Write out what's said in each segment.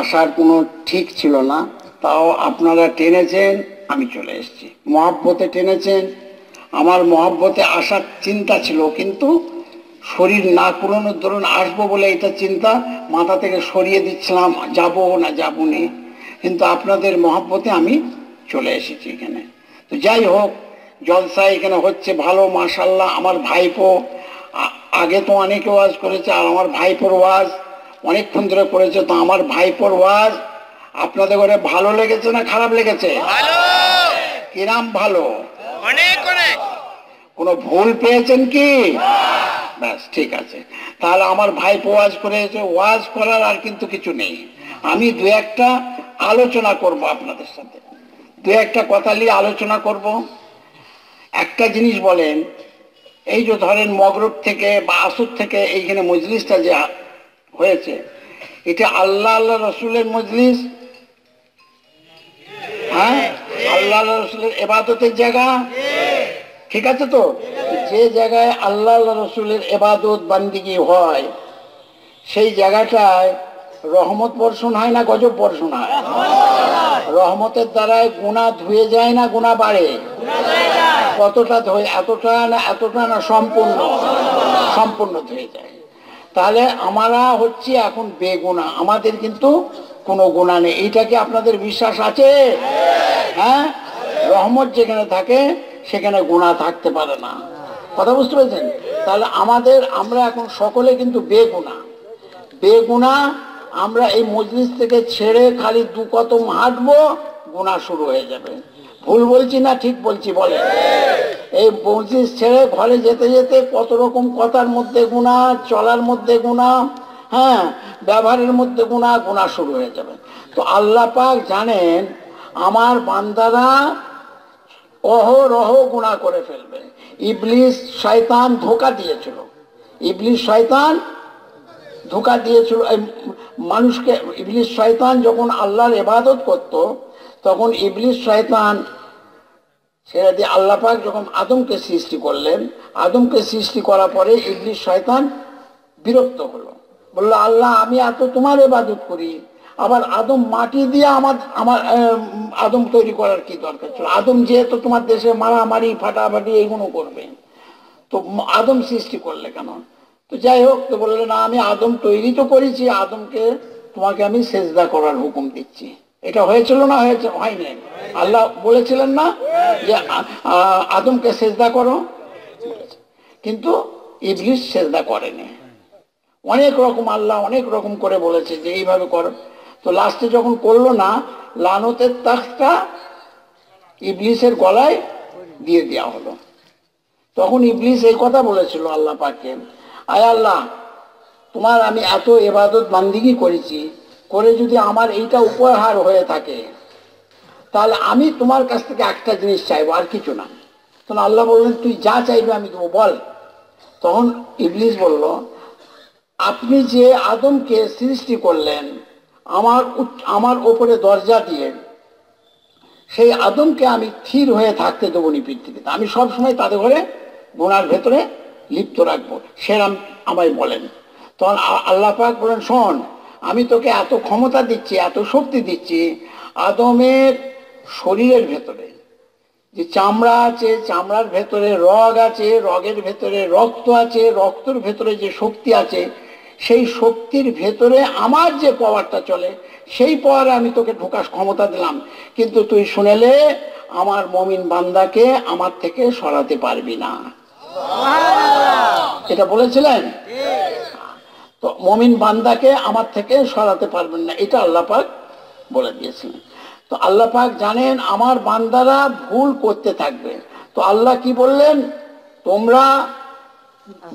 আসার কোনো ঠিক ছিল না। তাও আপনারা টেনেছেন, আমি চলে এসেছি। মহাব্বতে টেনেছেন, আমার মহাব্বতে আসার চিন্তা ছিল, কিন্তু শরীর না কুলোনোর ধরুন আসব বলে এটা চিন্তা মাথা থেকে সরিয়ে দিচ্ছিলাম, যাব না যাব নি। কিন্তু আপনাদের মহাব্বতে আমি চলে এসেছি এখানে। তো যাই হোক, জলসা এখানে হচ্ছে ভালো মাশাল্লাহ আমার ভাইপো আগে তো অনেকে ওয়াজ করেছে, আর আমার ভাইপোর ওয়াজ অনেকক্ষণ ধরে করেছে তো আমার ভাইপোর ওয়াজ আপনাদের ঘরে ভালো লেগেছে না খারাপ লেগেছে? কিরাম ভালো। অনেক অনেক। কোনো ভুল পেয়েছেন কি? ব্যাস ঠিক আছে। তাহলে আমার ভাই ওয়াজ করেছে ওয়াজ করার আর কিন্তু কিছু নেই। আমি দু একটা আলোচনা করব আপনাদের সাথে। দু একটা কথা নিয়ে আলোচনা করব। একটা জিনিস বলেন এই যে ধরেন মগরব থেকে বা আসর থেকে এইখানে মজলিসটা যে হয়েছে। এটা আল্লাহ আল্লাহ রসুলের মজলিস। হ্যাঁ? আল্লাহ রসুলের এবাদতের জায়গা। ঠিক আছে তো? যে জায়গায় আল্লাহ আল্লাহ রসুলের এবাদত বান্দিগি হয়, সেই জায়গাটায় রহমত বর্ষণ হয় না গজব বর্ষণ হয়? রহমতের দ্বারায় গুণা ধুয়ে যায় না, গুণা বাড়ে? কতটা ধুয়ে, এতটা না এতটা না সম্পূর্ণ? সম্পূর্ণ ধুয়ে যায়। তাহলে আমরা হচ্ছি এখন বেগুনা। আমাদের কিন্তু কোনো গুণা নেই। এইটা কি আপনাদের বিশ্বাস আছে? হ্যাঁ? রহমত যেখানে থাকে, সেখানে গুণা থাকতে পারে না। কথা বুঝতে পেরেছেন? তাহলে আমাদের, আমরা এখন সকলে কিন্তু বেগুনা। বেগুনা আমরা এই মজলিস থেকে ছেড়ে খালি দু কদম হাঁটবো, গুণা শুরু হয়ে যাবে। ভুল বলছি না, ঠিক বলছি বলে এই মজলিস ছেড়ে ঘরে যেতে যেতে কত রকম কথার মধ্যে গুণা, চলার মধ্যে গুণা হ্যাঁ ব্যবহারের মধ্যে গুণা গুণা শুরু হয়ে যাবে। তো আল্লাহ পাক জানেন, আমার বান্দারা অহরহ গুণা করে ফেলবে। ইবলিস শয়তান ধোকা দিয়েছিল। ইবলিস শয়তান ধোকা দিয়েছিল। মানুষকে, ইবলিস শয়তান যখন আল্লাহর ইবাদত করত, তখন ইবলিস শয়তান সেটা দিয়ে আল্লাহ পাক যখন আদমকে সৃষ্টি করলেন, আদমকে সৃষ্টি করার পরে ইবলিস শয়তান বিরক্ত হলো। বলল, আল্লাহ, আমি এত তোমার ইবাদত করি, আবার আদম মাটি দিয়ে আমার আমার আদম তৈরি করার কি দরকার ছিল? আদম যেহেতু তোমার দেশে মারামারি, ফাটাফাটি এইগুলো করবে, তো আদম সৃষ্টি করলে কেন? তো যাই হোক, তো বললে না, আমি আদম তৈরি তো করেছি, আদমকে তোমাকে আমি সেজদা করার হুকুম দিচ্ছি। এটা হয়েছিল না হয়েছে? হয়নি। আল্লাহ বলেছিলেন না যে আদমকে সেজদা করো। কিন্তু ইবলিস সেজদা করেনি। অনেক রকম আল্লাহ অনেক রকম করে বলেছে যে, এইভাবে করো। তো লাস্টে যখন করল না, লানতের তাকটা ইবলিসের গলায় দিয়ে দেওয়া হলো। তখন ইবলিস এই কথা বলেছিল আল্লাহ পাকে, আয় আল্লাহ, তোমার আমি এত এবাদত বান্দিগি করেছি করে যদি আমার এইটা উপহার হয়ে থাকে, তাহলে আমি তোমার কাছ থেকে একটা জিনিস চাইব, আর কিছু না। তখন আল্লাহ বললেন, তুই যা চাইবে আমি দেবো, বল। তখন ইবলিস বলল, আপনি যে আদমকে সৃষ্টি করলেন, আমার আমার ওপরে দরজা দিয়ে, সেই আদমকে আমি স্থির হয়ে থাকতে দেবো নি পৃথিবীতে আমি সবসময় তাদের ঘরে গোনার ভেতরে লিপ্ত রাখব। সেরাম আমায় বলেন। তখন আল্লাহ পাক বলেন, শোন আমি তোকে এত ক্ষমতা দিচ্ছি এত শক্তি দিচ্ছি আদমের শরীরের ভেতরে। যে চামড়া আছে চামড়ার ভেতরে রগ আছে রগের ভেতরে রক্ত আছে রক্তর ভেতরে যে শক্তি আছে সেই শক্তির ভেতরে আমার যে পাওয়ারটা চলে সেই পাওয়ারে আমি তোকে ঢোকার ক্ষমতা দিলাম। কিন্তু তুই শুনেলে আমার মমিন বান্দাকে আমার থেকে সরাতে পারবি না। এটা বলেছিলেন? তো মমিন বান্দাকে আমার থেকে সরাতে পারবেন না, এটা আল্লাহ পাক বলে দিয়েছিলেন তো আল্লাহ পাক জানেন আমার বান্দারা ভুল করতে থাকবে। তো আল্লাহ কি বললেন? তোমরা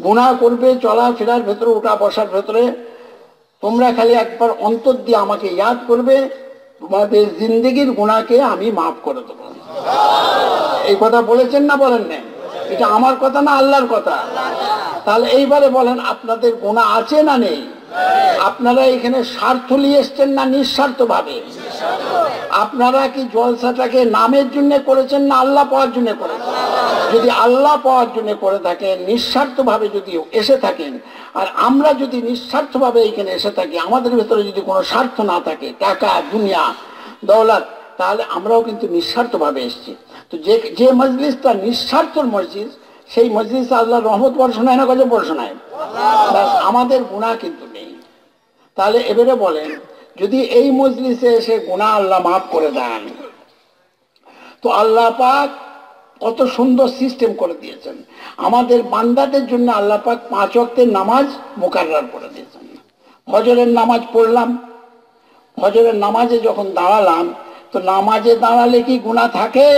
গুণা করবে, চলাফেরার ভেতরে ওঠা বসার ভেতরে। তোমরা খালি একবার অন্তর দিয়ে আমাকে ইয়াদ করবে, তোমাদের জিন্দগির গুণাকে আমি মাফ করে দেবো। এই কথা বলেছেন না বলেন না এটা আমার কথা না আল্লাহর কথা? তাহলে এইবারে বলেন, আপনাদের গোনা আছে না নেই? আপনারা এখানে স্বার্থ নিয়ে এসছেন না নিঃস্বার্থ ভাবে আপনারা কি জলসাটাকে নামের জন্য করেছেন না আল্লাহ পাওয়ার জন্য করেছেন? যদি আল্লাহ পাওয়ার জন্য করে থাকেন, নিঃস্বার্থভাবে যদি এসে থাকেন, আর আমরা যদি নিঃস্বার্থভাবে এখানে এসে থাকি, আমাদের ভেতরে যদি কোনো স্বার্থ না থাকে, টাকা, দুনিয়া, দৌলত, তাহলে আমরাও কিন্তু নিঃস্বার্থভাবে এসেছি। তো যে যে মজলিসটা নিঃস্বার্থর মসজিদ সেই মজলিস আল্লাহ রহমত বর্ষণায় না গজব বর্ষণায় আমাদের গুণা কিন্তু নেই। তাহলে এবারে বলেন, যদি এই মজলিসে এসে গুণা আল্লাহ মাফ করে দেন, তো আল্লাহ পাক কত সুন্দর সিস্টেম করে দিয়েছেন। আমাদের বান্দাদের জন্য আল্লাহ পাক পাঁচ অক্টের নামাজ মোকাররার করে দিয়েছেন। হজরের নামাজ পড়লাম। হজরের নামাজে যখন দাঁড়ালাম, তো নামাজে দাঁড়ালে কি গুণা থাকে?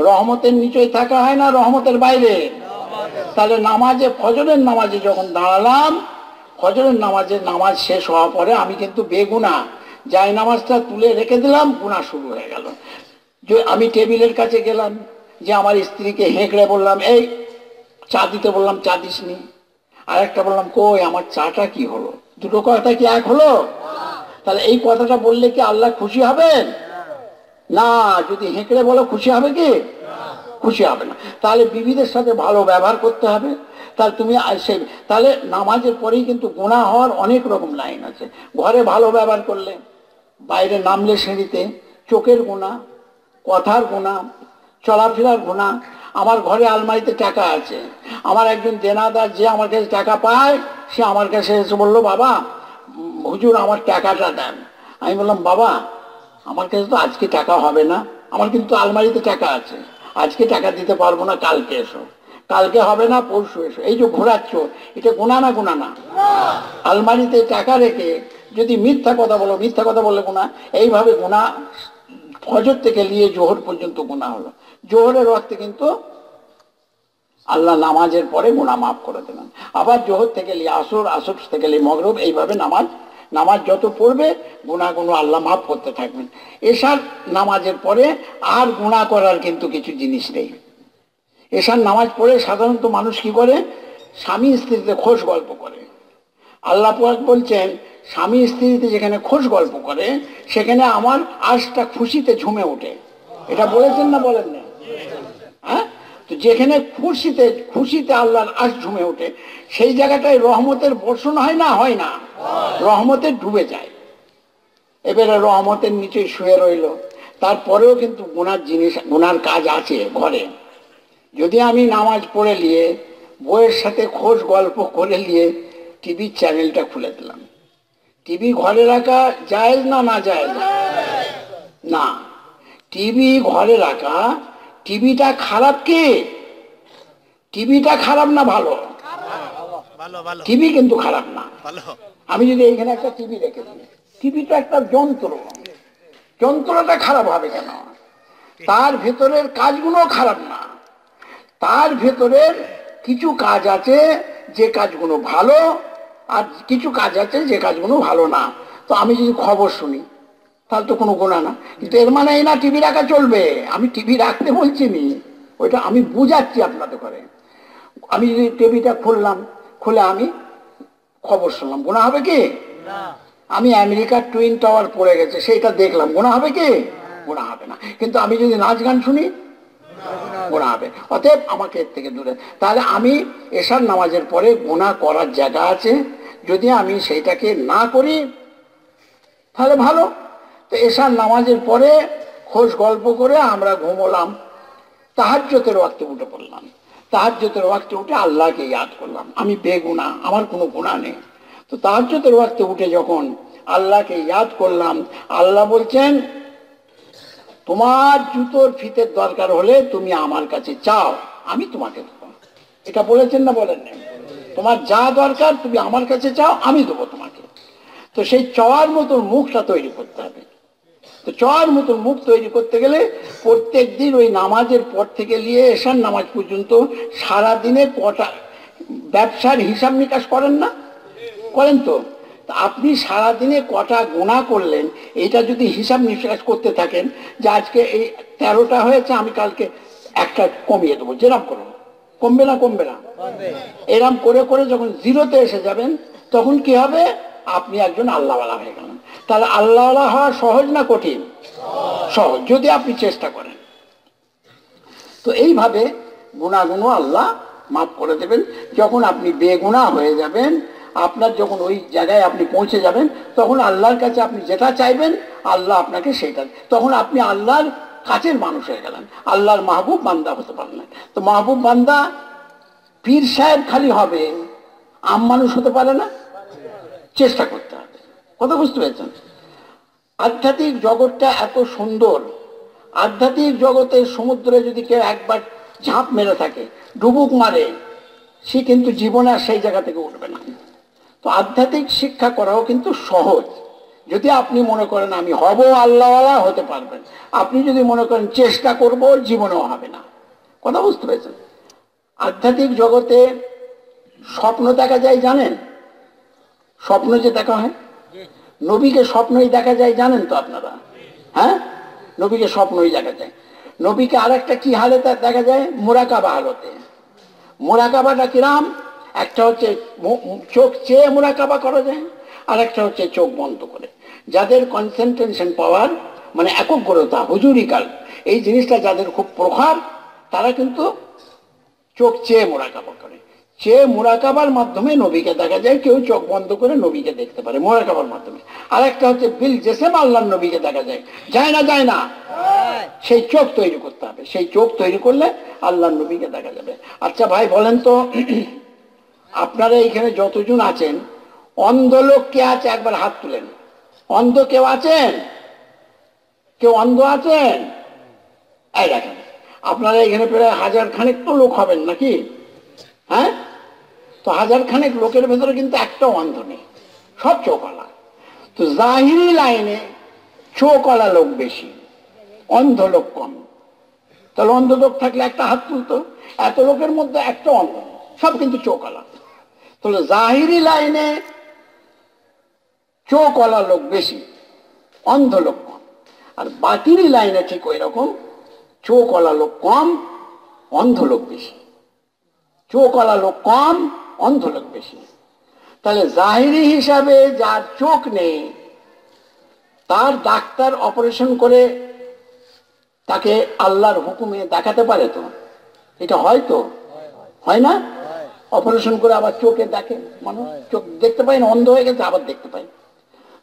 রহমতের নিচেই থাকা হয় না, রহমতের বাইরে। তাহলে নামাজে, ফজরের নামাজে যখন দাঁড়ালাম, ফজরের নামাজে নামাজ শেষ হওয়ার পরে আমি কিন্তু বেগুনা, যাই নামাজটা তুলে রেখে দিলাম গুণা শুরু হয়ে গেল। যে আমি টেবিলের কাছে গেলাম, যে আমার স্ত্রীকে হেঁকড়ে বললাম, এই, চা দিতে বললাম, চা দিসনি। আর একটা বললাম, কই, আমার চাটা কি হলো? দুটো কথা কি এক হলো? তাহলে এই কথাটা বললে কি আল্লাহ খুশি হবেন? না, যদি হেঁকড়ে বলো, খুশি হবে কি? খুশি হবে না। তাহলে বিবিদের সাথে ভালো ব্যবহার করতে হবে। তাহলে তুমি সেই তাহলে নামাজের পরেই কিন্তু গোনা হওয়ার অনেক রকম লাইন আছে। ঘরে ভালো ব্যবহার করলে, বাইরে নামলে সিঁড়িতে, চোখের গোনা কথার গোনা চলাফেরার গোনা আমার ঘরে আলমারিতে টাকা আছে। আমার একজন দেনাদার যে আমার কাছে টাকা পায়, সে আমার কাছে এসে বলল, বাবা হুজুর, আমার টাকাটা দেন। আমি বললাম, বাবা আমার কাছে তো আজকে টাকা হবে না, আমার কিন্তু আলমারিতে টাকা আছে। আজকে টাকা দিতে পারব না, কালকে এসো। কালকে হবে না, পরশু এসো। এই যে ঘোরাচ্ছ, এটা গোনা না গোনা না? আলমারিতে টাকা রেখে যদি মিথ্যা কথা বলো, মিথ্যা কথা বললে গোনা এইভাবে গোনা ফজর থেকে নিয়ে জোহর পর্যন্ত গোনা হলো। জোহরের রক্তে কিন্তু আল্লাহ নামাজের পরে গুণা মাফ করে দেবেন আবার জোহর থেকে নিয়ে আসর আসর থেকে নিয়ে মগরব, এইভাবে নামাজ নামাজ যত পড়বে গুণাগুলো আল্লাহ মাফ করতে থাকবেন। এসার নামাজের পরে আর গুণা করার কিন্তু কিছু জিনিস নেই। এসার নামাজ পড়ে সাধারণত মানুষ কি করে? স্বামী স্ত্রীতে খোশ গল্প করে। আল্লাহ পাক বলছেন, স্বামী স্ত্রীতে যেখানে খোশ গল্প করে, সেখানে আমার আশটা খুশিতে ঝুমে ওঠে। এটা বলেছেন না বলেন না হ্যাঁ? তো যেখানে খুশিতে খুশিতে আল্লাহর আশ ঝুমে ওঠে, সেই জায়গাটায় রহমতের বর্ষণ হয় না হয় না? রহমতের ডুবে যায়। এবারে রহমতের নিচে শুয়ে রইল। তারপরেও কিন্তু গুনার জিনিস গুনার কাজ আছে ঘরে। যদি আমি নামাজ পড়ে নিয়ে বইয়ের সাথে খোঁজ গল্প করে নিয়ে টিভির চ্যানেলটা খুলে দিলাম। টিভি ঘরে রাখা জায়েজ না না জায়েজ? না। টিভি ঘরে রাখা টিভিটা খারাপ কি? টিভিটা খারাপ না ভালো। টিভি কিন্তু খারাপ না। ভালো। আমি যদি এইখানে একটা টিভি রেখে দিই টিভিটা একটা যন্ত্র। যন্ত্রটা খারাপ হবে কেন? তার ভেতরের কাজগুলো খারাপ না। তার ভেতরের কিছু কাজ আছে যে কাজগুলো ভালো, আর কিছু কাজ আছে যে কাজগুলো ভালো না। তো আমি যদি খবর শুনি, তাহলে তো কোনো গোনা না। কিন্তু এর মানে এই না টিভি রাখা চলবে। আমি টিভি রাখতে বলছি নি, ওইটা আমি বুঝাচ্ছি আপনাদের করে আমি যদি টিভিটা খুললাম, খুলে আমি খবর শুনলাম। গোনা হবে কি? আমি আমেরিকার টুইন টাওয়ার পড়ে গেছে, সেইটা দেখলাম। গোনা হবে কি? গোনা হবে না। কিন্তু আমি যদি নাচ গান শুনি গোনা হবে। অতএব আমাকে এর থেকে দূরে। তাহলে আমি এশার নামাজের পরে গোনা করার জায়গা আছে। যদি আমি সেইটাকে না করি, তাহলে ভালো। তো এশার নামাজের পরে খোঁজ গল্প করে আমরা ঘুমোলাম। তাহাজ্যতের ওয়াক্তে উঠে পড়লাম। তাহাজ্যতের ওয়াক্তে উঠে আল্লাহকে ইয়াদ করলাম। আমি বেগুনা, আমার কোনো গুণা নেই। তো তাহাজ্যতের ওয়াক্তে উঠে যখন আল্লাহকে ইয়াদ করলাম, আল্লাহ বলছেন, তোমার জুতোর ফিতের দরকার হলে তুমি আমার কাছে চাও, আমি তোমাকে দেবো। এটা বলেছেন না বলেন তোমার যা দরকার তুমি আমার কাছে চাও, আমি দেবো তোমাকে। তো সেই চাওয়ার মতো মুখটা তৈরি করতে হবে। তো চর মতন মুখ তৈরি করতে গেলে প্রত্যেক দিন ওই নামাজের পর থেকে নিয়ে এসার নামাজ পর্যন্ত। সারা দিনে কটা ব্যবসার হিসাব নিকাশ করেন না? করেন তো। আপনি সারাদিনে কটা গোনা করলেন, এটা যদি হিসাব নিকাশ করতে থাকেন যে আজকে এই তেরোটা হয়েছে, আমি কালকে একটা কমিয়ে দেবো। যেরাম করো কমবে না কমবে না। এরম করে করে যখন জিরোতে এসে যাবেন, তখন কি হবে? আপনি একজন আল্লাহওয়ালা হয়ে গেলেন। তাহলে আল্লাহ হওয়া সহজ না কঠিন? সহজ, যদি আপনি চেষ্টা করেন। তো এইভাবে গুণাগুণ আল্লাহ মাফ করে দেবেন। যখন আপনি বেগুনা হয়ে যাবেন, আপনার যখন ওই জায়গায় আপনি পৌঁছে যাবেন, তখন আল্লাহর কাছে আপনি যেটা চাইবেন, আল্লাহ আপনাকে সেটা তখন আপনি আল্লাহর কাছের মানুষ হয়ে গেলেন। আল্লাহর মাহবুব বান্দা হতে পারলেন। তো মাহবুব বান্দা পীর সাহেব খালি হবে, আম মানুষ হতে পারে না? চেষ্টা করতে হবে। কথা বুঝতে পেরেছেন? আধ্যাত্মিক জগৎটা এত সুন্দর। আধ্যাত্মিক জগতের সমুদ্রে যদি কেউ একবার ঝাঁপ মেরে থাকে, ডুবুক মারে, সে কিন্তু জীবনে আর সেই জায়গা থেকে উঠবে না। তো আধ্যাত্মিক শিক্ষা করাও কিন্তু সহজ। যদি আপনি মনে করেন, আমি হব আল্লাহওয়ালা হতে পারবেন। আপনি যদি মনে করেন, চেষ্টা করব জীবনেও হবে না। কথা বুঝতে পেরেছেন? আধ্যাত্মিক জগতে স্বপ্ন দেখা যায় জানেন? স্বপ্ন যে দেখা হয়? নবীকে স্বপ্নই দেখা যায়, জানেন তো আপনারা? হ্যাঁ? নবীকে স্বপ্নই দেখা যায়। নবীকে আর আরেকটা কি হালতে দেখা যায়? মোরাকাবা হালতে। মোরাকাবাটা কিরাম? একটা হচ্ছে চোখ চেয়ে মোরাকাবা করা যায় আর একটা হচ্ছে চোখ বন্ধ করে। যাদের কনসেন্ট্রেশন পাওয়ার মানে একগ্রতা হুজুরিকাল এই জিনিসটা যাদের খুব প্রভাব, তারা কিন্তু চোখ চেয়ে মোরাকাবা করে। চেয়ে মোরাকাবার মাধ্যমে নবীকে দেখা যায় কেউ চোখ বন্ধ করে নবীকে দেখতে পারে মোরাকাবার মাধ্যমে। আর একটা হচ্ছে বিল জেসেম আল্লাহ নবীকে দেখা যায়। যায় না যায় না। সেই চোখ তৈরি করতে হবে। সেই চোখ তৈরি করলে আল্লাহ নবীকে দেখা যাবে। আচ্ছা ভাই বলেন তো আপনারা এইখানে যতজন আছেন অন্ধ লোক কে আছে? একবার হাত তুলেন। অন্ধ কেউ আছেন? কেউ অন্ধ আছেন? এই দেখেন আপনারা এখানে প্রায় হাজার খানেক তো লোক হবেন নাকি? হ্যাঁ? তো হাজার খানেক লোকের ভেতরে কিন্তু একটাও অন্ধ নেই, সব চোখলা তো জাহিরি লাইনে চোখলা লোক বেশি, অন্ধ লোক কম। তাহলে অন্ধ লোক থাকলে একটা হাত তুলতো, এত লোকের মধ্যে একটা অন্ধ সব কিন্তু চোখলা তাহলে জাহিরি লাইনে চোখলা লোক বেশি, অন্ধ লোক কম। আর বাতিরি লাইনে ঠিক ওই রকম চোখলা লোক কম, অন্ধ লোক বেশি। চোখওয়ালা লোক কম অন্ধ লোক বেশি। তাহলে জাহিরি হিসাবে যার চোখ নেই, তার ডাক্তার অপারেশন করে তাকে আল্লাহর হুকুমে দেখাতে পারে তো? এটা হয় তো? হয় না? অপারেশন করে আবার চোখে দেখে মানুষ। চোখ দেখতে পায় না, অন্ধ হয়ে গেছে, আবার দেখতে পায়।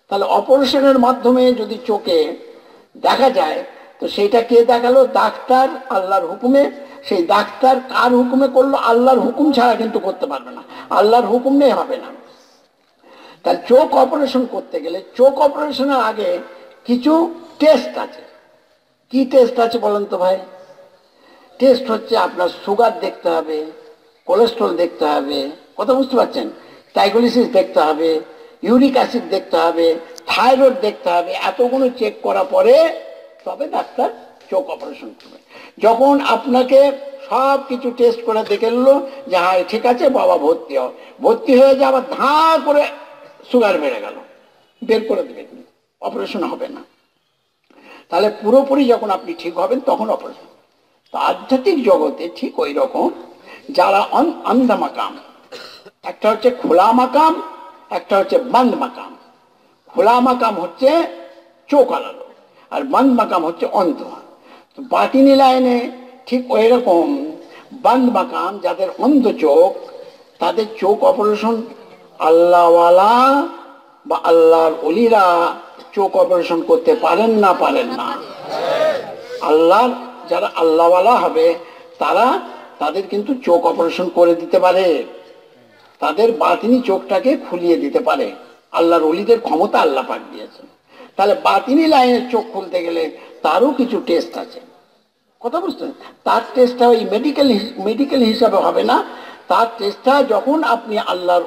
তাহলে অপারেশনের মাধ্যমে যদি চোখে দেখা যায়, তো সেটা কে দেখাল? ডাক্তার আল্লাহর হুকুমে সেই ডাক্তার কার হুকুমে করল? আল্লাহর হুকুম ছাড়া কিন্তু করতে পারবে না। আল্লাহর হুকুম নেই হবে না। তার চোখ অপারেশন করতে গেলে চোখ অপারেশনের আগে কিছু টেস্ট আছে। কি টেস্ট আছে বলেন তো ভাই? টেস্ট হচ্ছে আপনার সুগার দেখতে হবে, কোলেস্ট্রল দেখতে হবে, কথা বুঝতে পারছেন? টাইগোলিসিস দেখতে হবে, ইউরিক অ্যাসিড দেখতে হবে, থাইরয়েড দেখতে হবে। এতগুলো চেক করা পরে তবে ডাক্তার চোখ অপারেশন করবে। যখন আপনাকে সব কিছু টেস্ট করে দেখে নিল যে হ্যাঁ ঠিক আছে, বাবা ভর্তি হও। ভর্তি হয়ে যে আবার ধাঁ করে সুগার বেড়ে গেল। বের করে দেবে অপারেশন হবে না। তাহলে পুরোপুরি যখন আপনি ঠিক হবেন, তখন অপারেশন তো আধ্যাত্মিক জগতে ঠিক ওই রকম যারা অন্ধ মাকাম, একটা হচ্ছে খোলা মাকাম, একটা হচ্ছে বন্ধ মাকাম। খোলা মাকাম হচ্ছে চোখ আলালো আর বন্ধ মাকাম হচ্ছে অন্ধ বাতিনি লাইনে ঠিক ওই রকম বন্ধ মাকাম যাদের অন্ধ চোখ, তাদের চোখ অপারেশন আল্লাহওয়ালা বা আল্লাহর অলিরা চোখ অপারেশন করতে পারেন না পারেন না। আল্লাহর যারা আল্লাহওয়ালা হবে, তারা তাদের কিন্তু চোখ অপারেশন করে দিতে পারে। তাদের বাতিনি চোখটাকে খুলিয়ে দিতে পারে। আল্লাহর অলিদের ক্ষমতা আল্লাহ পাক দিয়েছেন। তাহলে বাতিনি লাইনের চোখ খুলতে গেলে তারও কিছু টেস্ট আছে। কথা বুঝছেন তার টেস্টটা ওই মেডিকেল মেডিকেল হিসাবে হবে না। তার টেস্টটা যখন আপনি আল্লাহর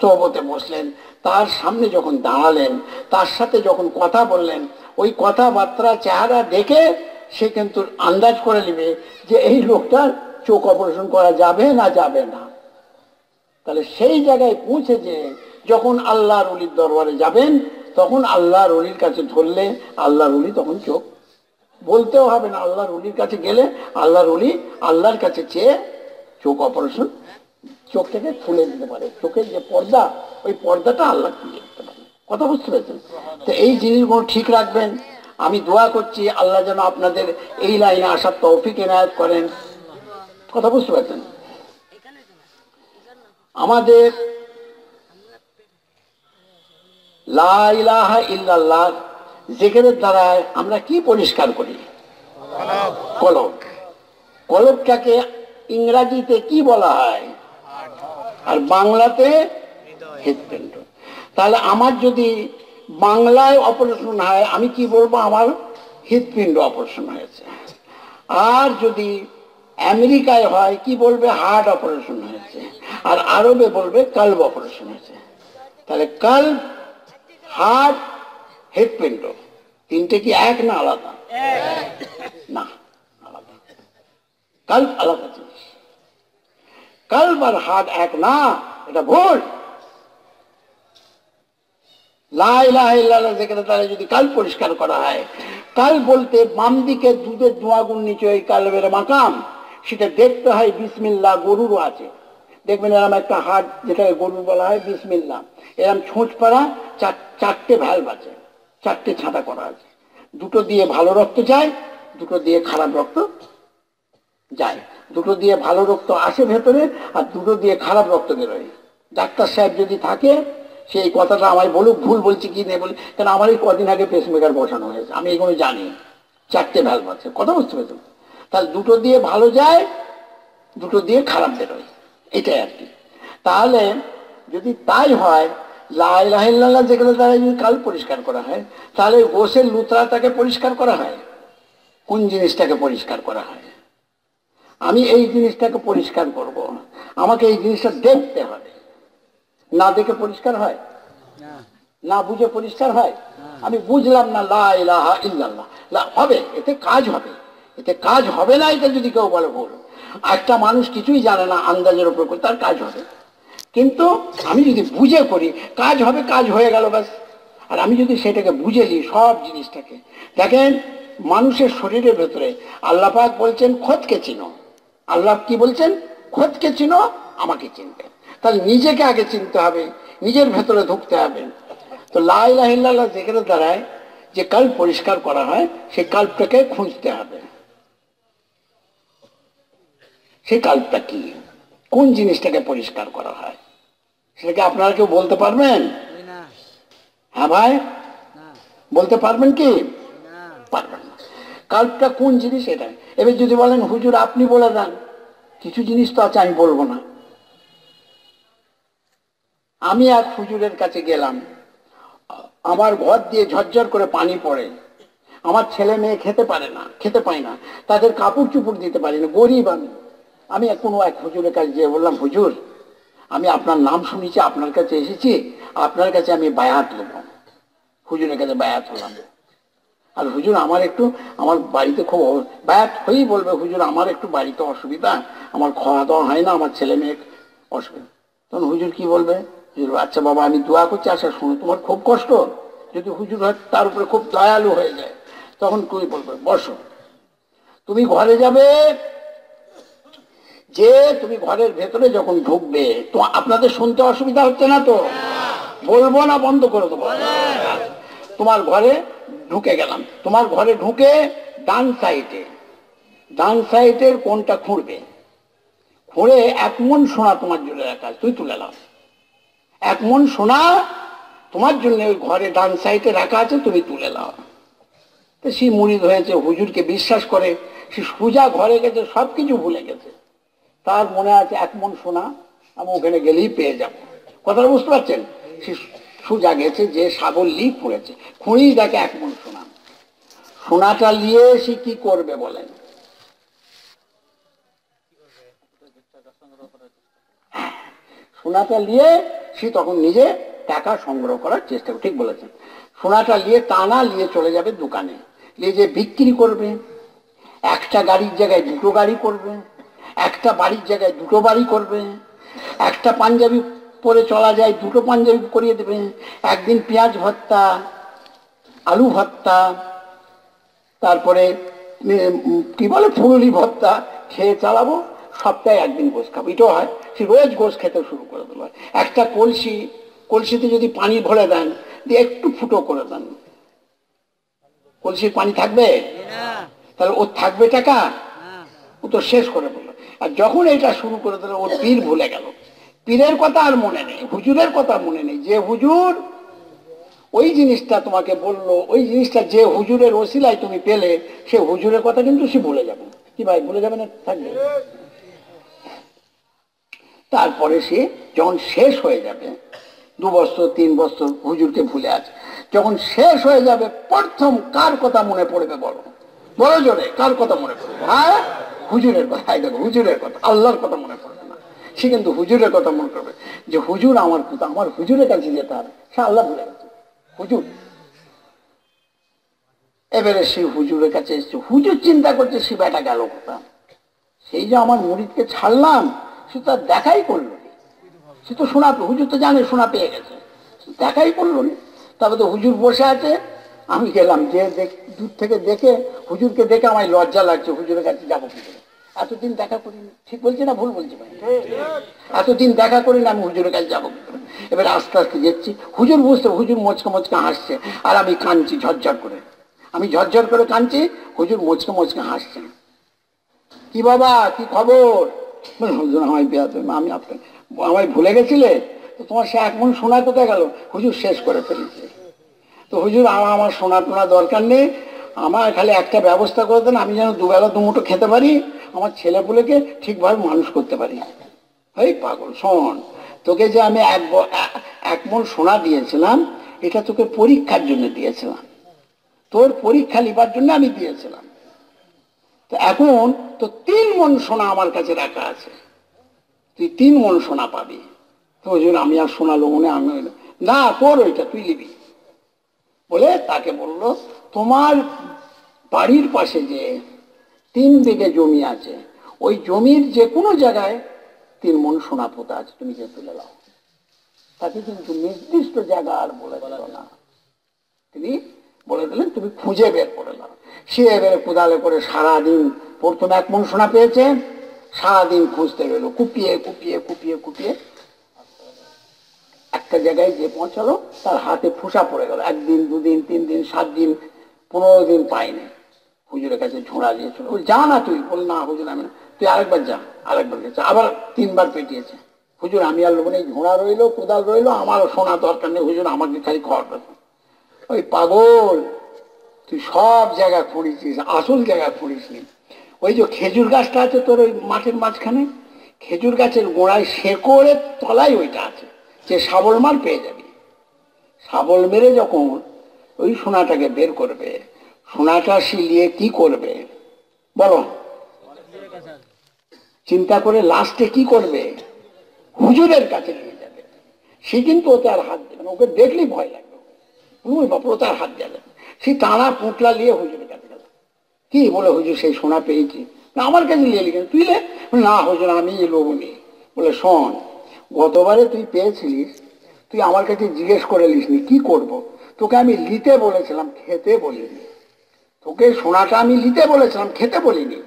সোহবতে বসলেন, তার সামনে যখন দাঁড়ালেন, তার সাথে যখন কথা বললেন, ওই কথাবার্তা চেহারা দেখে সে কিন্তু আন্দাজ করে নেবে যে এই লোকটার চোখ অপারেশন করা যাবে না যাবে না। তাহলে সেই জায়গায় পৌঁছে যে যখন আল্লাহর অলির দরবারে যাবেন, তখন আল্লাহর অলির কাছে ধরলে আল্লাহর অলি তখন চোখ বলতেও হবে না, আল্লাহর অলির কাছে গেলে আল্লাহর অলি আল্লাহর কাছে চেয়ে চোখ অপারেশন, চোখ থেকে খুলে দিতে পারে। চোখের যে পর্দা, ওই পর্দাটা আল্লাহ খুলে দিতে পারে। কথা বুঝতে পেরেছেন? তো এই জিনিসগুলো ঠিক রাখবেন। আমি দোয়া করছি, আল্লাহ যেন আপনাদের এই লাইনে আসার তৌফিক এনায়ত করেন। কথা বুঝতে পারছেন? আমাদের লা ইলাহা ইল্লাল্লাহ জেকেরের দ্বারায় আমরা কি পরিষ্কার করি? কলব কলবটাকে ইংরাজিতে কি বলা হয়? আর বাংলাতে হৃদপিণ্ড তাহলে আমার যদি বাংলায় অপারেশন হয়, আমি কি বলব? আমার হৃদপিণ্ড অপারেশন হয়েছে। আর যদি আমেরিকায় হয়, কি বলবে? হার্ট অপারেশন হয়েছে। আর আরবে বলবে কাল্ব অপারেশন হয়েছে। তাহলে কাল্ব হার্ট হৃদপিণ্ড তিনটে কি এক না আলাদা? না আলাদা। কাল্ব আলাদা জিনিস। কাল্ব আর হার্ট এক না এটা ভুল। যেখানে তারা যদি কাল পরিষ্কার করা হয়। কাল বলতে বাম দিকে দুধের ধোঁয়াগুন নিচে ওই কালবের মাকাম সেটা দেখতে হয় বিসমিল্লা গরুরও আছে। দেখবেন এরম একটা হাট যেটাকে গরুর বলা হয় বিসমিল্লা। এরম ছোঁচ পাড়া চার চারটে ভ্যালভ আছে। চারটে ছাঁটা করা আছে। দুটো দিয়ে ভালো রক্ত যায়, দুটো দিয়ে খারাপ রক্ত যায়। দুটো দিয়ে ভালো রক্ত আসে ভেতরে আর দুটো দিয়ে খারাপ রক্ত বেরোয়। ডাক্তার সাহেব যদি থাকে সেই কথাটা আমায় বলুক, ভুল বলছি কি নেই বলি, কেন আমার এই কদিন আগে পেসমেকার বসানো হয়েছে, আমি এগুলো জানি। চারটে ভ্যালভ আছে, কথা বুঝতে পেরেছ? তাহলে দুটো দিয়ে ভালো যায়, দুটো দিয়ে খারাপ বেরোয়। এটাই আর কি। তাহলে যদি তাই হয় লাহিল্লাহ যেগুলো দ্বারা কাল পরিষ্কার করা হয় তাহলে গোসের লুতরাটাকে পরিষ্কার করা হয়। কোন জিনিসটাকে পরিষ্কার করা হয়? আমি এই জিনিসটাকে পরিষ্কার করব। আমাকে এই জিনিসটা দেখতে হবে। না দেখে পরিষ্কার হয়? না। বুঝে পরিষ্কার হয়? আমি বুঝলাম না ইল্লাল্লাহ। হবে এতে কাজ হবে। এতে কাজ হবে না এটা যদি কেউ বলে ভুল। একটা মানুষ কিছুই জানে না আন্দাজের উপর করে তার কাজ হবে। কিন্তু আমি যদি বুঝে করি, কাজ হবে, কাজ হয়ে গেল ব্যাস। আর আমি যদি সেটাকে বুঝে নিই সব জিনিসটাকে। দেখেন, মানুষের শরীরের ভেতরে আল্লাহ পাক বলছেন, খোদকে চিনো। আল্লাহ কি বলছেন? খোদকে চিনো, আমাকে চিনতে। তাহলে নিজেকে আগে চিনতে হবে, নিজের ভেতরে ঢুকতে হবে। তো লাই লাহিল্লাহ যেখানে দাঁড়ায়, যে কাল পরিষ্কার করা হয় সেই কাল্পটাকে খুঁজতে হবে। সেই কাল্পটা কি? কোন জিনিসটাকে পরিষ্কার করা হয়? সেটাকে আপনারা কেউ বলতে পারবেন? হ্যাঁ ভাই? বলতে পারবেন কি? পারবেন না। কাল্পটা কোন জিনিস এটা? এবার যদি বলেন হুজুর আপনি বলে দেন। কিছু জিনিস তো আছে আমি বলব না। আমি এক হুজুরের কাছে গেলাম। আমার ঘর দিয়ে ঝরঝর করে পানি পড়ে। আমার ছেলে মেয়ে খেতে পারে না খেতে পায় না। তাদের কাপড় চুপড় দিতে পারি না গরিব আমি। আমি এক কোনো এক হুজুরের কাছে গিয়ে বললাম হুজুর আমি আপনার নাম শুনেছি, আপনার কাছে এসেছি, আপনার কাছে আমি বায়াত নেব। হুজুরের কাছে বায়াত হলাম। আর হুজুর আমার একটু, আমার বাড়িতে খুব ব্যাট হয়েই বলবে, হুজুর আমার একটু বাড়িতে অসুবিধা, আমার খাওয়া দাওয়া হয় না, আমার ছেলে মেয়ে অসুবিধা। তখন হুজুর কি বলবে? হুজুর আচ্ছা বাবা, আমি দোয়া করছি আচ্ছা শোনো, তোমার খুব কষ্ট। যদি হুজুর হয়, তার উপরে খুব দয়ালু হয়ে যায়। তখন তুমি বলবে, বসো। তুমি ঘরে যাবে যে তুমি ঘরের ভেতরে যখন ঢুকবে, তো আপনাদের শুনতে অসুবিধা হচ্ছে না তো? বলব না, বন্ধ করে দেবো। তোমার ঘরে ঢুকে গেলাম। তোমার ঘরে ঢুকে ডান সাইডে, ডান সাইডের কোনটা খুঁড়বে। খুঁড়ে এক মন সোনা তোমার জন্য রাখা তুই তুলে নাও। এক মন সোনা তোমার জন্য ওই ঘরে ডান সাইডে রাখা আছে, তুমি তুলে নাও। তো সে মুড়িদ হয়েছে, হুজুরকে বিশ্বাস করে, সে সোজা ঘরে গেছে সব কিছু ভুলে গেছে। তার মনে আছে এক মন সোনা, আমি ওখানে গেলেই পেয়ে যাব। কথাটা বুঝতে পারছেন? সে সোজা গেছে, যে লিক পড়েছে খুঁড়েই দেখে এক মন সোনা। সোনাটা নিয়ে সে কি করবে বলেন? সোনাটা নিয়ে সে তখন নিজে টাকা সংগ্রহ করার চেষ্টা করে। ঠিক বলেছেন। সোনাটা নিয়ে টানা নিয়ে চলে যাবে দোকানে। নিয়ে যে বিক্রি করবে, একটা গাড়ির জায়গায় দুটো গাড়ি করবে। একটা বাড়ির জায়গায় দুটো বাড়ি করবে একটা পাঞ্জাবি পরে চলা যায় দুটো পাঞ্জাবি করিয়ে দেবে একদিন পেঁয়াজ ভর্তা আলু ভর্তা তারপরে কি বলে ফুললি ভর্তা খেয়ে চালাবো সপ্তাহে একদিন গোস খাব। এটাও হয় সে রোজ গোস খেতে শুরু করে দিল। একটা কলসি কলসিতে যদি পানি ভরে দেন দিয়ে একটু ফুটো করে দেন। কলসির পানি থাকবে? তাহলে ওর থাকবে টাকা? ও তো শেষ করে বলল আর যখন এটা শুরু করে দিল, ওর পীর ভুলে গেল। পীরের কথা আর মনে নেই, হুজুরের কথা মনে নেই। যে হুজুর ওই জিনিসটা তোমাকে বলল, ওই জিনিসটা যে হুজুরের ওসিলায় তুমি পেলে, সে হুজুরের কথা কিন্তু সে ভুলে যাবে। কি ভাই, ভুলে যাবে না? থাকবে। তারপরে সে যখন শেষ হয়ে যাবে, দু বছর, তিন বছর হুজুরকে ভুলে আছে। যখন শেষ হয়ে যাবে, প্রথম কার কথা মনে পড়বে বলো? বড় জোরে, কার কথা মনে পড়বে? হ্যাঁ? হুজুরের কথা এই দেখো হুজুরের কথা, আল্লাহর কথা মনে পড়বে না। সে কিন্তু হুজুরের কথা মনে করবে যে, হুজুর আমার কথা আমার হুজুরের কাছে যেতে হবে। সে আল্লাহ ভুলে গেছে, হুজুর। এবারে সে হুজুরের কাছে এসছে, হুজুর চিন্তা করছে সে বেটা গেল কোথা সেই যে আমার মুড়িদকে ছাড়লাম, সে তো দেখাই করল। সে তো শোনা, হুজুর তো জানে, শোনা পেয়ে গেছে। দেখাই করল তবে তো হুজুর বসে আছে আমি গেলাম যে দেখ- দূর থেকে দেখে হুজুরকে দেখে আমার লজ্জা লাগছে হুজুরের কাছে যাব কি করে? এতদিন দেখা করিনি। ঠিক বলছি না ভুল বলছি ভাই? এতদিন দেখা করিনি আমি হুজুরের কাছে যাব করে? এবার আস্তে আস্তে যাচ্ছি হুজুর বুঝতে হুজুর মোচকা মোচকা হাসছে আর আমি কাঁদছি ঝরঝর করে। আমি ঝরঝর করে কাঁদছি হুজুর মোচকা মোচকা হাসছে। কি বাবা কি খবর? হুজুর আমায় বেয়াতে আমি আপনার আমায় ভুলে গেছিলে? তো তোমার সে এক মন শোনা কোথায় গেল? হুজুর শেষ করে ফেলেছে। তো হুজুর আমার আমার সোনা টোনা দরকার নেই। আমার খালি একটা ব্যবস্থা করে দেন, আমি যেন দুবেলা দুমুটো খেতে পারি, আমার ছেলেপুলেকে ঠিকভাবে মানুষ করতে পারি। এই পাগল, শোন, তোকে যে আমি এক এক মন সোনা দিয়েছিলাম, এটা তোকে পরীক্ষার জন্য দিয়েছিলাম। তোর পরীক্ষা লিবার জন্য আমি দিয়েছিলাম। তো এখন তো তিন মন সোনা আমার কাছে রাখা আছে। তুই তিন মন সোনা পাবি। তো ওই জন্য আমি আর সোনা লোমনে আমি না, তোর ওইটা, তুই নিবি। বলে তাকে বলল, তোমার বাড়ির পাশে যে তিন বিঘে জমি আছে, ওই জমির যে কোনো জায়গায় তিন মন সোনা পোতা আছে, তুমি যে তুলে দাও। তাকে কিন্তু নির্দিষ্ট জায়গা আর বলে দিল না। তিনি বলে দিলেন, তুমি খুঁজে বের করে নাও। সে এবারে কোদালে করে সারাদিন প্রথম এক মন সোনা পেয়েছে, সারাদিন খুঁজতে গেল, কুপিয়ে কুপিয়ে কুপিয়ে কুপিয়ে একটা জায়গায় যে পৌঁছালো, তার হাতে ফুসা পড়ে গেল। একদিন, দুদিন তিন দিন সাত দিন পনেরো দিন পাইনি। হুজুরের কাছে ঝোড়া দিয়েছিল। যা না তুই। বল না হুজুর, আমি তুই আরেকবার যা, আরেকবার গেছে। আবার তিনবার পেটিয়েছে। হুজুর, আমি আর লোক নেই। ঝোড়া রইল, কোদাল রইল, আমারও সোনা দরকার নেই। হুজুর, আমাকে খালি কথা ওই পাগল, তুই সব জায়গা খুঁড়িছিস আসল জায়গা খুঁড়িসনি। ওই যে খেজুর গাছটা আছে তোর ওই মাঠের মাঝখানে, খেজুর গাছের গোড়ায় শেকড়ের তলায় ওইটা আছে। যে শাবল মার পেয়ে যাবি। শাবল মেরে যখন ওই সোনাটাকে বের করবে, সোনাটা শিলিয়ে কি করবে? বলো। চিন্তা করে লাস্টে কি করবে? হুজুরের কাছে নিয়ে যাবে। সে কিন্তু ওতে আর হাত দেবে ওকে দেখলেই ভয় লাগবে। ওই আর হাত দেবে সে তাঁরা পুঁটলা নিয়ে হুজুরের কাছে গেল। কি বলে, হুজুর, সেই সোনা পেয়েছি। আমার কাছে নিয়ে এলি কেন? তুই না, হুজুর, আমি লোব নি বলে, শোন গতবারে তুই পেয়েছিলিস, তুই আমার কাছে জিজ্ঞেস করে লিসনি, কি করব। তোকে আমি লিতে বলেছিলাম, খেতে বলিনি। তোকে সোনাটা আমি নিতে বলেছিলাম, খেতে বলিনি।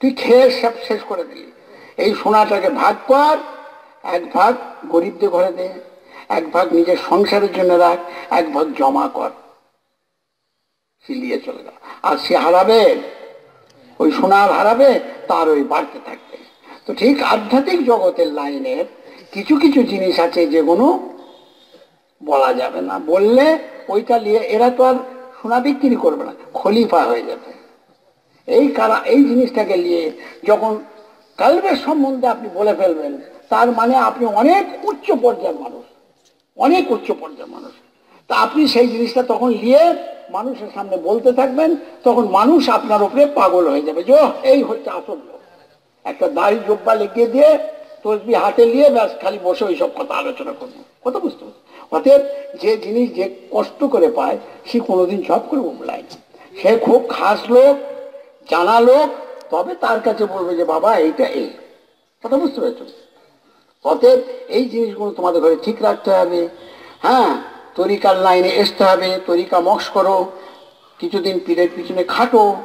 তুই খেয়ে সব শেষ করে দিলি। এই সোনাটাকে ভাগ কর, এক ভাগ গরিবদের ঘরে দে, এক ভাগ নিজের সংসারের জন্য রাখ, এক ভাগ জমা কর। সে নিয়ে চলে গেল। আর সে হারাবে? ওই সোনার হারাবে, তার ওই বাড়তে থাকবে। তো ঠিক আধ্যাত্মিক জগতের লাইনের কিছু কিছু জিনিস আছে যেগুলো বলা যাবে না। বললে ওইটা নিয়ে এরা তো আর সোনা বিক্রি করবে না, খলিফা হয়ে যাবে। এই কারা, এই জিনিসটাকে নিয়ে যখন কালবের সম্বন্ধে আপনি বলে ফেলবেন, তার মানে আপনি অনেক উচ্চ পর্যায়ের মানুষ, অনেক উচ্চ পর্যায়ের মানুষ। তা আপনি সেই জিনিসটা তখন নিয়ে মানুষের সামনে বলতে থাকবেন, তখন মানুষ আপনার উপরে পাগল হয়ে যাবে যে এই হচ্ছে আসল একটা দাড়ি জোব্বা লেগে দিয়ে তসবি হাতে নিয়ে ব্যাস খালি বসে ওই সব কথা আলোচনা করব। কথা বুঝতে অতএব যে জিনিস যে কষ্ট করে পায়, সে কোনোদিন সব করে না। সে খুব খাস লোক, জানা লোক, তবে তার কাছে বলবে যে, বাবা, এইটা এই কথা বুঝতে পেরেছ? অতএব এই জিনিসগুলো তোমাদের ঘরে ঠিক রাখতে হবে। হ্যাঁ তরিকার লাইনে আসতে হবে, তরিকা মক্স করো, কিছুদিন পীরের পিছনে খাটো,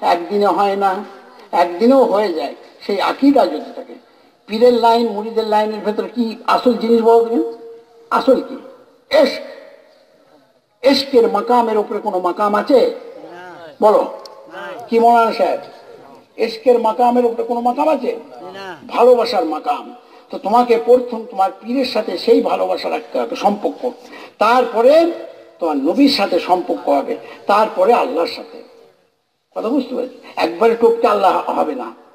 একদিনে হয় না, একদিনেও হয়ে যায়। সেই আকিদা যদি থাকে পীরের লাইন মুড়িদের লাইনের ভেতরে কি আসল জিনিস বলো তুমি? আসল কি? এস এসকের মাকামের উপরে কোনো মাকাম আছে? বলো। কি মৌলানা সাহেব? এসকের মাকামের উপরে কোনো মাকাম আছে? ভালোবাসার মাকাম। তো তোমাকে প্রথম তোমার পীরের সাথে সেই ভালোবাসা রাখতে হবে সম্পর্ক। তারপরে তোমার নবীর সাথে সম্পর্ক হবে। তারপরে আল্লাহর সাথে। কথা বুঝতে পেরেছি? একবারে টপকে আল্লাহ হবে না।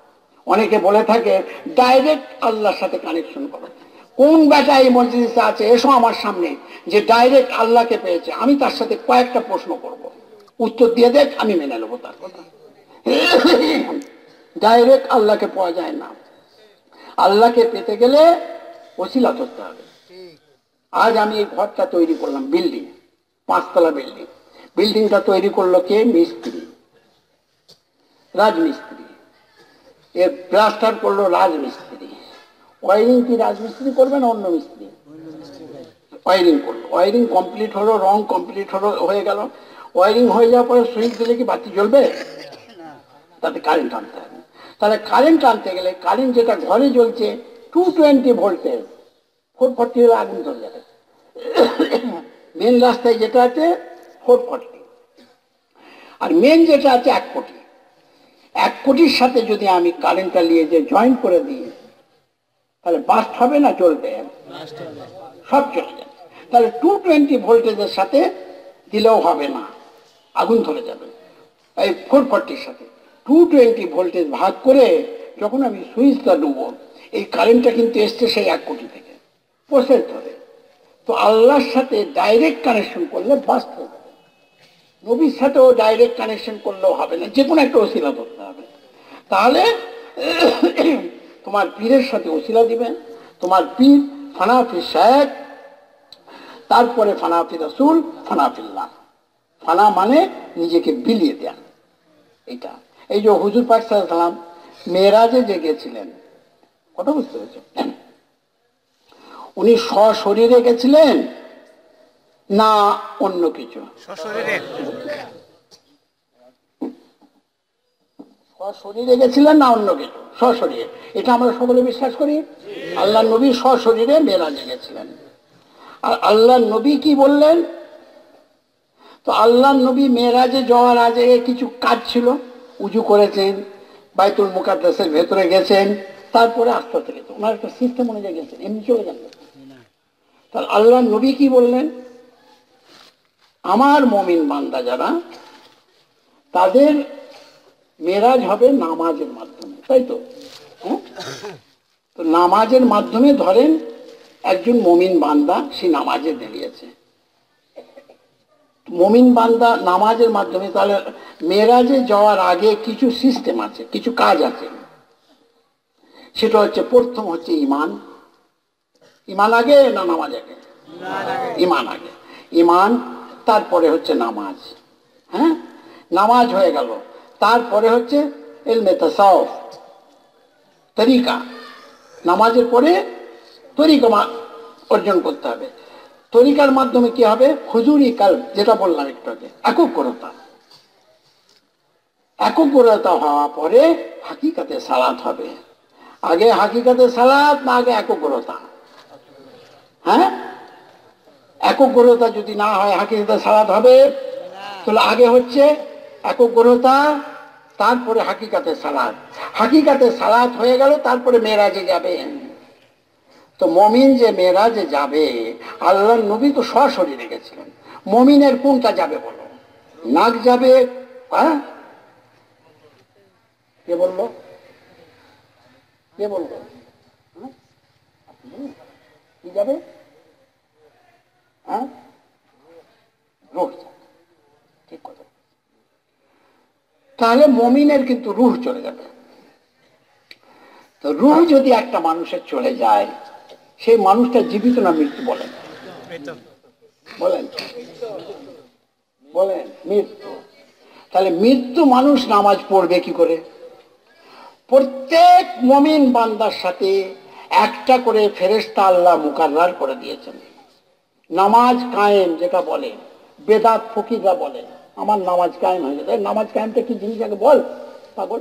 অনেকে বলে থাকে ডাইরেক্ট আল্লাহর সাথে কানেকশন করো। কোন বেটা এই মসজিদে আছে, এসো আমার সামনে, যে ডাইরেক্ট আল্লাহকে পেয়েছে, আমি তার সাথে কয়েকটা প্রশ্ন করব। উত্তর দিয়ে দেখ, আমি মেনে নেব তার কথা। ডাইরেক্ট আল্লাহকে পাওয়া যায় না। আল্লাহকে পেতে গেলে ওসিলা করতে হবে। আজ আমি এই ঘরটা তৈরি করলাম বিল্ডিং পাঁচতলা বিল্ডিং বিল্ডিংটা তৈরি করল কে? মিস্ত্রি। রাজমিস্ত্রি। এর প্লাস্টার করল রাজমিস্ত্রি। ওয়ারিং কি রাজমিস্ত্রি করবে না অন্য মিস্ত্রি? ওয়ারিং করল। ওয়ারিং কমপ্লিট হলো, রং কমপ্লিট হলো, হয়ে গেল। ওয়ারিং হয়ে যাওয়ার পরে সুইচ দিলে কি বাতি জ্বলবে? তাতে কারেন্ট আনতে হবে। তাহলে কারেন্ট আনতে গেলে কারেন্ট যেটা ঘরে জ্বলছে টু টোয়েন্টি ভোল্টের ফোর ফর্টি হলে আগুন ধরে যাবে। মেন রাস্তায় যেটা আছে ফোর ফর্টি আর মেন যেটা আছে, এক কোটি এক কোটির সাথে যদি আমি কারেন্টটা নিয়ে যে জয়েন করে দিই তাহলে বাস্ট হবে না চলবে? সব চলে যাবে তাহলে টু টোয়েন্টি ভোল্টেজের সাথে দিলেও হবে না। আগুন ধরে যাবে। এই ফোর ফর্টির সাথে। টু টোয়েন্টি ভোল্টেজ ভাগ করে যখন আমি সুইচটা দেবো এই কারেন্টটা কিন্তু এসছে সেই এক কোটি থেকে। প্রসেস ধরে। তো আল্লাহর সাথে ডাইরেক্ট কানেকশন করলে বাস্ট হয়ে যাবে। নবীর সাথেও ডাইরেক্ট কানেকশন করলেও হবে না। যে কোনো একটা ওসিলা করতে তাহলে, তোমার পীরের সাথে ওসিলা দিবেন, তোমার পীর ফানাফি সাহেব তারপরে ফানাফি রসুল ফানাফিল্লাহ ফানা মানে নিজেকে বিলিয়ে দেয়া। এটা এই যে হুজুর পাক সাল্লাম মেয়েরাজে যে গেছিলেন, কথা বুঝতে পেরেছ? উনি সশরীরে গেছিলেন না অন্য কিছু? সশরীরে গেছিলেন না অন্য কিছু? সশরীরে। এটা আমরা সকলে বিশ্বাস করি? আল্লাহ নবী সশরীরে মেরাজে গেছিলেন আর আল্লাহ নবী কি বললেন? তো আল্লাহ নবী মেরাজে যাওয়ার আগে কিছু কাজ ছিল। উজু করেছেন, বাইতুল মুকাদ্দাসের ভেতরে গেছেন, তারপরে আস্তে আস্তে গেছেন ওনার একটা সিস্টেম অনুযায়ী গেছেন। এমনি চলে যান। তাহলে আল্লাহ নবী কি বললেন? আমার মমিন বান্দা যারা, তাদের মেরাজ হবে নামাজের মাধ্যমে, তাই তো? হ্যাঁ? নামাজের মাধ্যমে ধরেন একজন মমিন বান্দা, সে নামাজে দাঁড়িয়েছে। মমিন বান্দা নামাজের মাধ্যমে, তাহলে মেরাজে যাওয়ার আগে কিছু সিস্টেম আছে, কিছু কাজ আছে। সেটা হচ্ছে, প্রথম হচ্ছে ইমান ইমান আগে না নামাজ আগে? ইমান আগে। ইমান তারপরে হচ্ছে নামাজ। হ্যাঁ? নামাজ হয়ে গেল। তারপরে হচ্ছে এলমে তরিকা। নামাজের পরে তরিকা অর্জন করতে হবে। তরিকার মাধ্যমে কি হবে? হুজুরি কাল যেটা বললাম একটু আগে, একগ্রতা। একগ্রতা হওয়া পরে হাকিকাতে সালাত হবে। আগে হাকিকাতে সালাত না আগে একগ্রতা? হ্যাঁ? একগ্রতা যদি না হয় হাকিকাতে সালাত হবে, তাহলে আগে হচ্ছে একগ্রতা তারপরে হাকিকাতে সালাদ হাকিকাতে সালাত হয়ে গেল, তারপরে মেয়েরাজে যাবেন। তো মমিন যে মেয়েরাজে যাবে আল্লাহ নবী তো সশরীরে গেছিলেন। মমিনের কোনটা যাবে বলো? নাক যাবে হ্যাঁ কে বলল? কে বলল? হ্যাঁ? কি যাবে? হ্যাঁ ঠিক কথা। তাহলে মমিনের কিন্তু রুহ চলে যাবে। তো রুহ যদি একটা মানুষের চলে যায়, সেই মানুষটা জীবিত না মৃত্যু বলেন? বলেন। বলেন, মৃত্যু। তাহলে মৃত্যু মানুষ নামাজ পড়বে কি করে? প্রত্যেক মমিন বান্দার সাথে একটা করে ফেরেস্তা আল্লাহ মুকাররার করে দিয়েছেন। নামাজ কায়েম যেটা বলে, বেদাত ফকিররা বলে। আমার নামাজ কায়েম হয়ে গেছে। নামাজ কায়েমটা কি জিনিস আগে বল। পাগল।